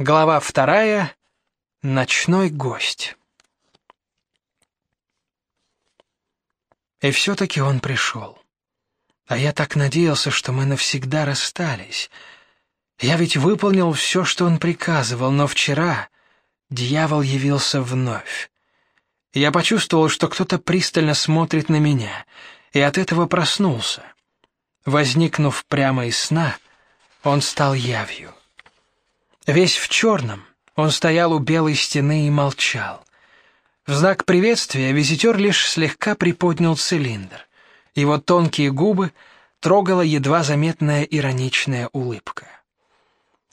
Глава вторая. Ночной гость. И все-таки он пришел. А я так надеялся, что мы навсегда расстались. Я ведь выполнил все, что он приказывал, но вчера дьявол явился вновь. Я почувствовал, что кто-то пристально смотрит на меня, и от этого проснулся. Возникнув прямо из сна, он стал явью. Весь в черном, он стоял у белой стены и молчал. В знак приветствия визитер лишь слегка приподнял цилиндр. Его тонкие губы трогала едва заметная ироничная улыбка.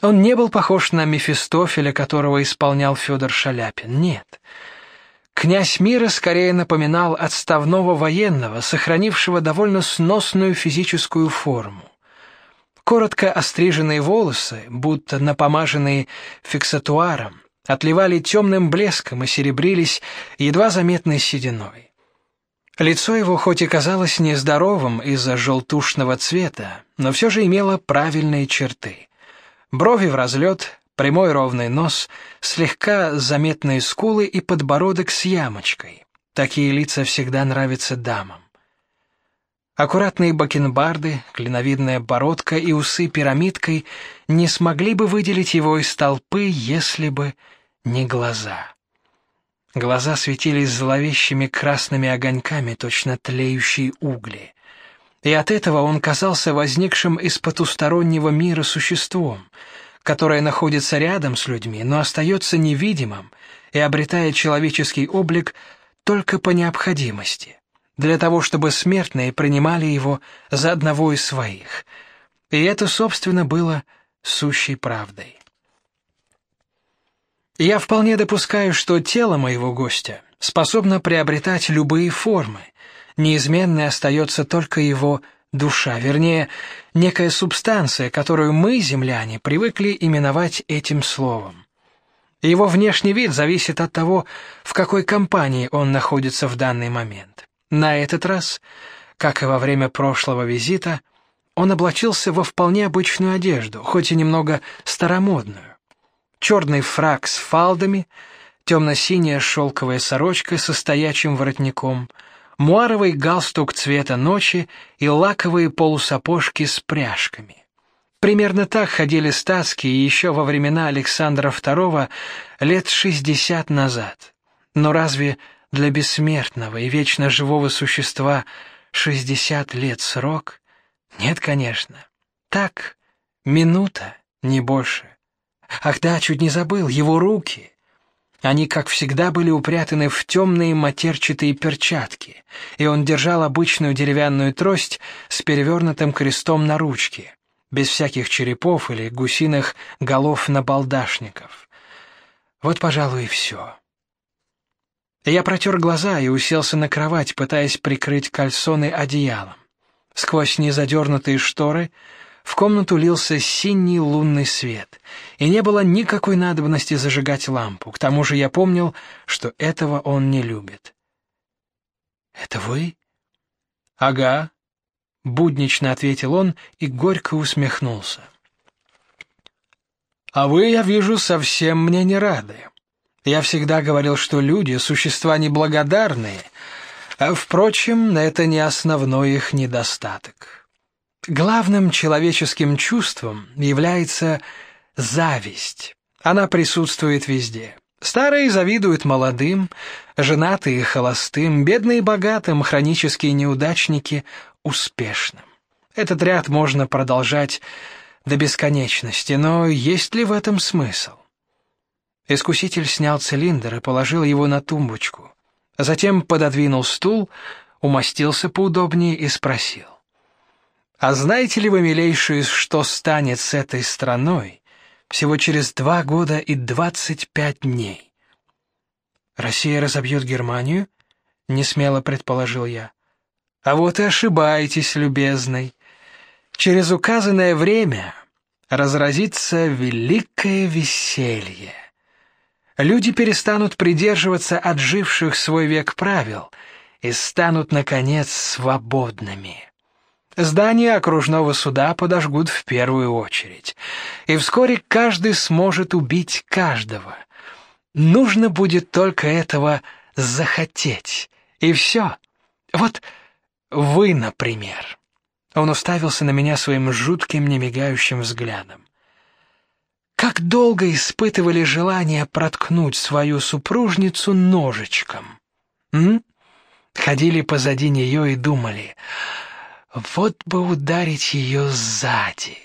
Он не был похож на Мефистофеля, которого исполнял Федор Шаляпин. Нет. Князь мира скорее напоминал отставного военного, сохранившего довольно сносную физическую форму. Коротко остриженные волосы, будто напомаженные фиксатуаром, отливали темным блеском и серебрились едва заметной сединой. Лицо его хоть и казалось нездоровым из-за желтушного цвета, но все же имело правильные черты. Брови в разлет, прямой ровный нос, слегка заметные скулы и подбородок с ямочкой. Такие лица всегда нравятся дамам. Аккуратные бакенбарды, клиновидная бородка и усы пирамидкой не смогли бы выделить его из толпы, если бы не глаза. Глаза светились зловещими красными огоньками, точно тлеющие угли. И от этого он казался возникшим из потустороннего мира существом, которое находится рядом с людьми, но остается невидимым и обретает человеческий облик только по необходимости для того, чтобы смертные принимали его за одного из своих. И это, собственно, было сущей правдой. Я вполне допускаю, что тело моего гостя способно приобретать любые формы. Неизменной остается только его душа, вернее, некая субстанция, которую мы, земляне, привыкли именовать этим словом. Его внешний вид зависит от того, в какой компании он находится в данный момент. На этот раз, как и во время прошлого визита, он облачился во вполне обычную одежду, хоть и немного старомодную. Черный фрак с фалдами, темно-синяя шелковая сорочка со стоячим воротником, муаровый галстук цвета ночи и лаковые полусапожки с пряжками. Примерно так ходили статские еще во времена Александра II лет шестьдесят назад. Но разве для бессмертного и вечно живого существа шестьдесят лет срок? Нет, конечно. Так, минута, не больше. Ах да, чуть не забыл, его руки. Они, как всегда, были упрятаны в темные матерчатые перчатки, и он держал обычную деревянную трость с перевернутым крестом на ручке, без всяких черепов или гусиных голов на балдашников. Вот, пожалуй, и все. Я протер глаза и уселся на кровать, пытаясь прикрыть кальсоны одеялом. Сквозь незадернутые шторы в комнату лился синий лунный свет, и не было никакой надобности зажигать лампу. К тому же я помнил, что этого он не любит. Это вы? Ага, буднично ответил он и горько усмехнулся. А вы, я вижу, совсем мне не рады. Я всегда говорил, что люди существа неблагодарные, а впрочем, это не основной их недостаток. Главным человеческим чувством является зависть. Она присутствует везде. Старые завидуют молодым, женатые холостым, бедные богатым, хронические неудачники успешным. Этот ряд можно продолжать до бесконечности, но есть ли в этом смысл? Искуситель снял цилиндр и положил его на тумбочку. Затем пододвинул стул, умостился поудобнее и спросил: "А знаете ли вы, милейшие, что станет с этой страной всего через два года и двадцать пять дней?" Россия разобьет Германию? не смело предположил я. А вот и ошибаетесь, любезный. Через указанное время разразится великое веселье люди перестанут придерживаться отживших свой век правил и станут наконец свободными. Здание окружного суда подожгут в первую очередь, и вскоре каждый сможет убить каждого. Нужно будет только этого захотеть, и все. Вот вы, например. Он уставился на меня своим жутким немигающим взглядом. Как долго испытывали желание проткнуть свою супружницу ножичком? М? Ходили позади нее и думали: вот бы ударить ее сзади.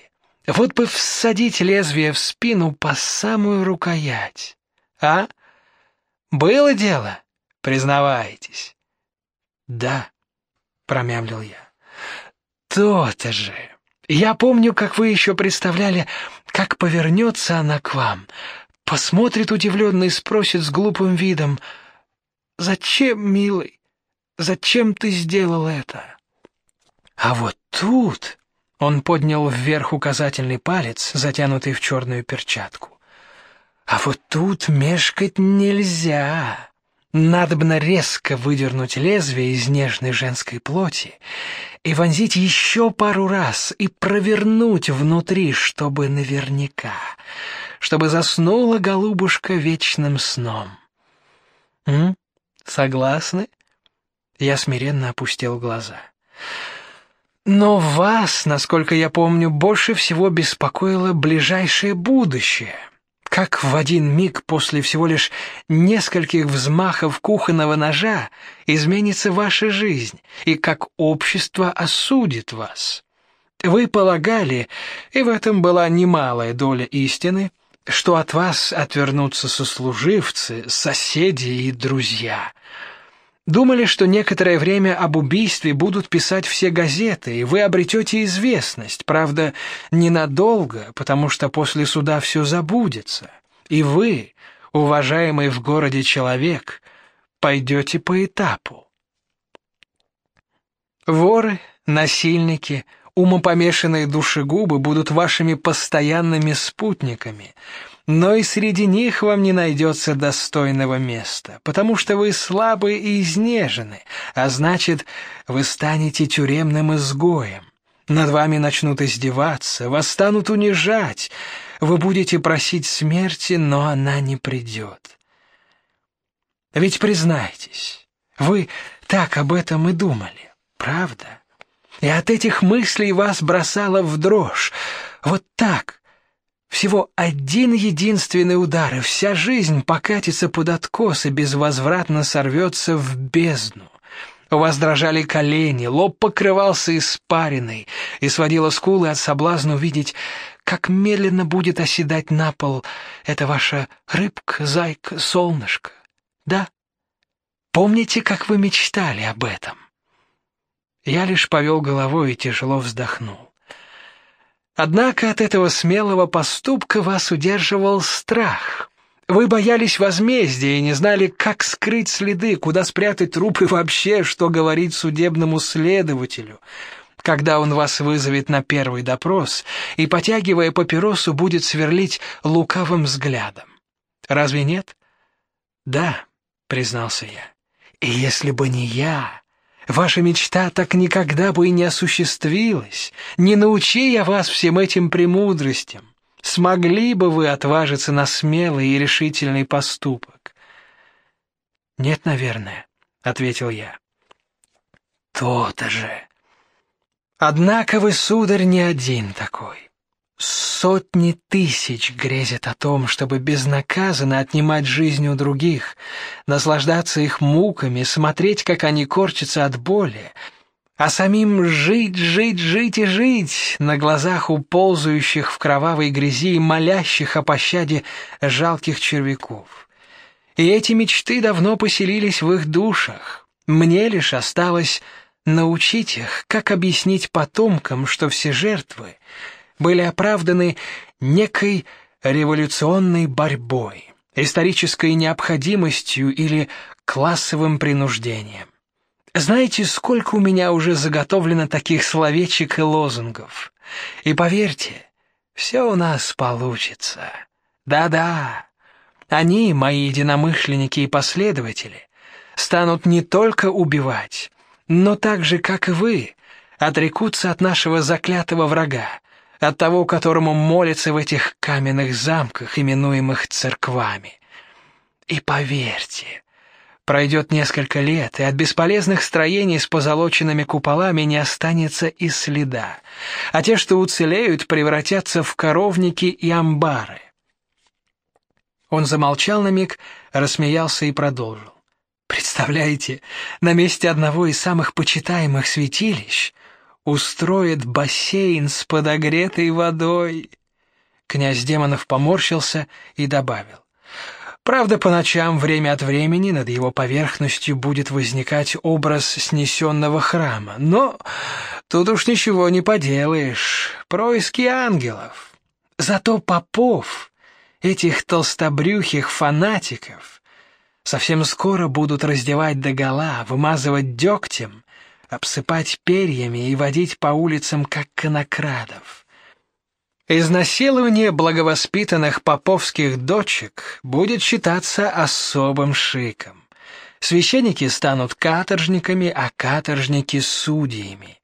Вот бы всадить лезвие в спину по самую рукоять. А? Было дело, признавайтесь. Да, промямлил я. То-то же. Я помню, как вы еще представляли, как повернется она к вам, посмотрит удивленно и спросит с глупым видом: "Зачем, милый? Зачем ты сделал это?" А вот тут он поднял вверх указательный палец, затянутый в черную перчатку. А вот тут мешкать нельзя. Надобно резко выдернуть лезвие из нежной женской плоти и вонзить еще пару раз и провернуть внутри, чтобы наверняка, чтобы заснула голубушка вечным сном. М? Согласны? Я смиренно опустил глаза. Но вас, насколько я помню, больше всего беспокоило ближайшее будущее. Как в один миг после всего лишь нескольких взмахов кухонного ножа изменится ваша жизнь и как общество осудит вас. Вы полагали, и в этом была немалая доля истины, что от вас отвернутся сослуживцы, соседи и друзья. Думали, что некоторое время об убийстве будут писать все газеты, и вы обретете известность, правда, ненадолго, потому что после суда все забудется. И вы, уважаемый в городе человек, пойдете по этапу. Воры, насильники, умопомешанные душегубы будут вашими постоянными спутниками — но и среди них вам не найдется достойного места, потому что вы слабы и изнежены, а значит, вы станете тюремным изгоем. Над вами начнут издеваться, вас станут унижать. Вы будете просить смерти, но она не придет. Ведь признайтесь, вы так об этом и думали, правда? И от этих мыслей вас бросало в дрожь. Вот так, всего один единственный удар, и вся жизнь покатится под откос и безвозвратно сорвется в бездну. У вас дрожали колени, лоб покрывался испариной, и сводило скулы от соблазна увидеть, как медленно будет оседать на пол эта ваша рыбка, зайка, солнышко. Да? Помните, как вы мечтали об этом? Я лишь повел головой и тяжело вздохнул. Однако от этого смелого поступка вас удерживал страх. Вы боялись возмездия и не знали, как скрыть следы, куда спрятать трупы вообще, что говорить судебному следователю, когда он вас вызовет на первый допрос и потягивая папиросу будет сверлить лукавым взглядом. Разве нет? Да, признался я. И если бы не я, Ваша мечта так никогда бы и не осуществилась. Не научи я вас всем этим премудростям. Смогли бы вы отважиться на смелый и решительный поступок? Нет, наверное, ответил я. То-то же. Однако вы, сударь, не один такой. Сотни тысяч грезят о том, чтобы безнаказанно отнимать жизнь у других, наслаждаться их муками, смотреть, как они корчатся от боли, а самим жить, жить, жить и жить на глазах у ползающих в кровавой грязи и молящих о пощаде жалких червяков. И эти мечты давно поселились в их душах. Мне лишь осталось научить их, как объяснить потомкам, что все жертвы — были оправданы некой революционной борьбой, исторической необходимостью или классовым принуждением. Знаете, сколько у меня уже заготовлено таких словечек и лозунгов. И поверьте, все у нас получится. Да-да. Они, мои единомышленники и последователи, станут не только убивать, но так же, как и вы, отрекутся от нашего заклятого врага, от того, которому молятся в этих каменных замках, именуемых церквами. И поверьте, пройдет несколько лет, и от бесполезных строений с позолоченными куполами не останется и следа, а те, что уцелеют, превратятся в коровники и амбары. Он замолчал на миг, рассмеялся и продолжил. Представляете, на месте одного из самых почитаемых святилищ устроит бассейн с подогретой водой. Князь Демонов поморщился и добавил: Правда, по ночам время от времени над его поверхностью будет возникать образ снесенного храма, но тут уж ничего не поделаешь. Происки ангелов. Зато попов, этих толстобрюхих фанатиков, совсем скоро будут раздевать догола, вымазывать дегтем обсыпать перьями и водить по улицам как конокрадов. Изнасилование благовоспитанных поповских дочек будет считаться особым шиком. Священники станут каторжниками, а каторжники судьями.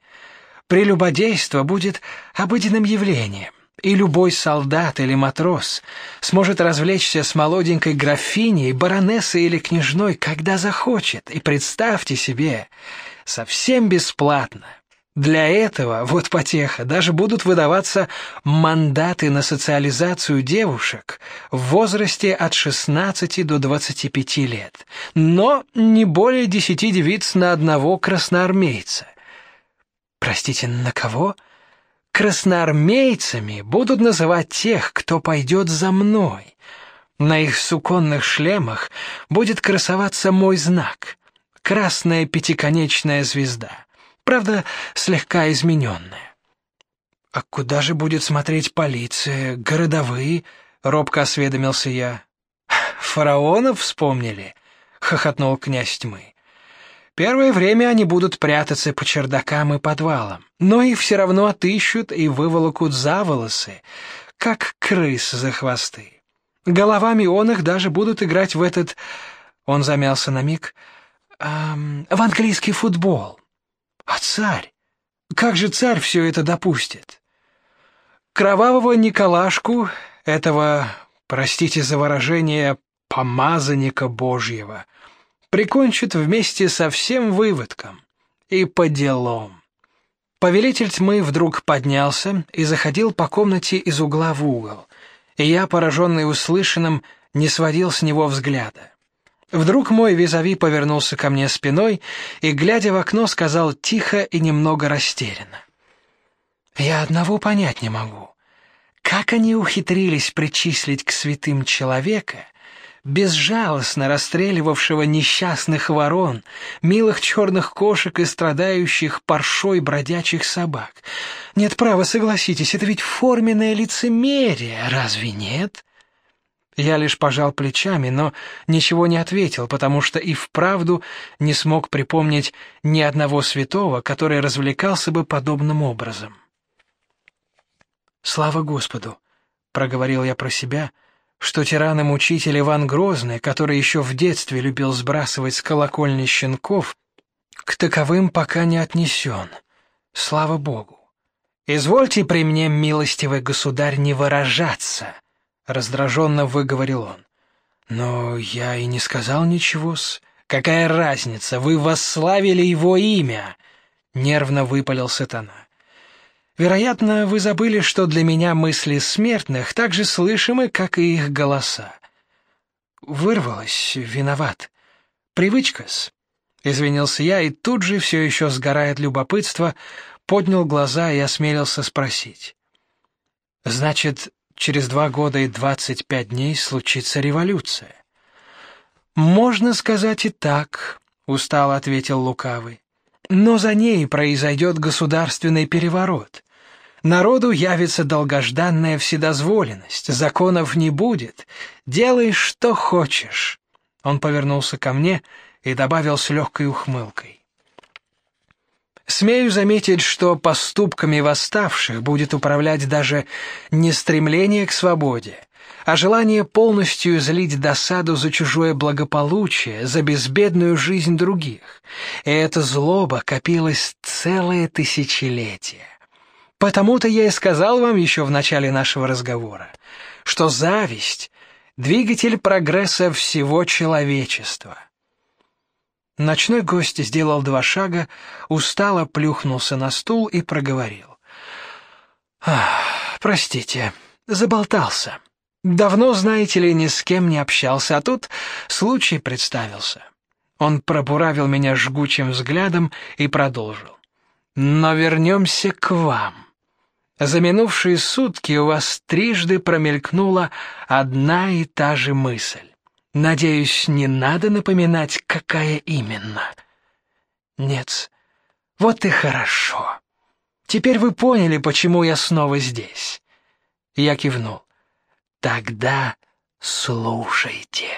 Прелюбодейство будет обыденным явлением, и любой солдат или матрос сможет развлечься с молоденькой графиней, баронессой или княжной, когда захочет. И представьте себе, совсем бесплатно. Для этого, вот потеха, даже будут выдаваться мандаты на социализацию девушек в возрасте от 16 до 25 лет, но не более 10 девиц на одного красноармейца. Простите, на кого? Красноармейцами будут называть тех, кто пойдет за мной. На их суконных шлемах будет красоваться мой знак красная пятиконечная звезда, правда, слегка измененная. А куда же будет смотреть полиция, городовые? робко осведомился я. Фараонов вспомнили, хохотнул князь тьмы. Первое время они будут прятаться по чердакам и подвалам, но их все равно отыщут и выволокут за волосы, как крыс за хвосты. Головами он их даже будут играть в этот Он замялся на миг в английский футбол. А царь? Как же царь все это допустит? Кровавого Николашку, этого, простите за выражение, помазанника Божьего, прикончат вместе со всем выводком и по делам. Повелитель тьмы вдруг поднялся и заходил по комнате из угла в угол, и я, пораженный услышанным, не сводил с него взгляда. Вдруг мой визави повернулся ко мне спиной и, глядя в окно, сказал тихо и немного растерянно: "Я одного понять не могу. Как они ухитрились причислить к святым человека, безжалостно расстреливавшего несчастных ворон, милых черных кошек и страдающих паршой бродячих собак? Нет права, согласитесь, это ведь форменное лицемерие, разве нет?" Я лишь пожал плечами, но ничего не ответил, потому что и вправду не смог припомнить ни одного святого, который развлекался бы подобным образом. Слава Господу, проговорил я про себя, что тиран и мучитель Иван Грозный, который еще в детстве любил сбрасывать с колокольни щенков, к таковым пока не отнесен. Слава Богу. Извольте при мне, милостивый государь, не выражаться раздраженно выговорил он. Но я и не сказал ничего-с. Какая разница? Вы восславили его имя, нервно выпалил сатана. Вероятно, вы забыли, что для меня мысли смертных так же слышимы, как и их голоса. Вырвалось, виноват. Привычка-с. Извинился я и тут же все еще сгорает любопытство, поднял глаза и осмелился спросить: Значит, через два года и двадцать пять дней случится революция. Можно сказать и так, устало ответил лукавый. Но за ней произойдет государственный переворот. Народу явится долгожданная вседозволенность, законов не будет. Делай что хочешь. Он повернулся ко мне и добавил с легкой ухмылкой: Смею заметить, что поступками восставших будет управлять даже не стремление к свободе, а желание полностью излить досаду за чужое благополучие, за безбедную жизнь других. И эта злоба копилась целые тысячелетия. Потому-то я и сказал вам еще в начале нашего разговора, что зависть — двигатель прогресса всего человечества. Ночной гость сделал два шага, устало плюхнулся на стул и проговорил. «Ах, простите, заболтался. Давно, знаете ли, ни с кем не общался, а тут случай представился». Он пробуравил меня жгучим взглядом и продолжил. «Но вернемся к вам. За минувшие сутки у вас трижды промелькнула одна и та же мысль. Надеюсь, не надо напоминать, какая именно. Нет. Вот и хорошо. Теперь вы поняли, почему я снова здесь. Я кивнул. Тогда слушайте.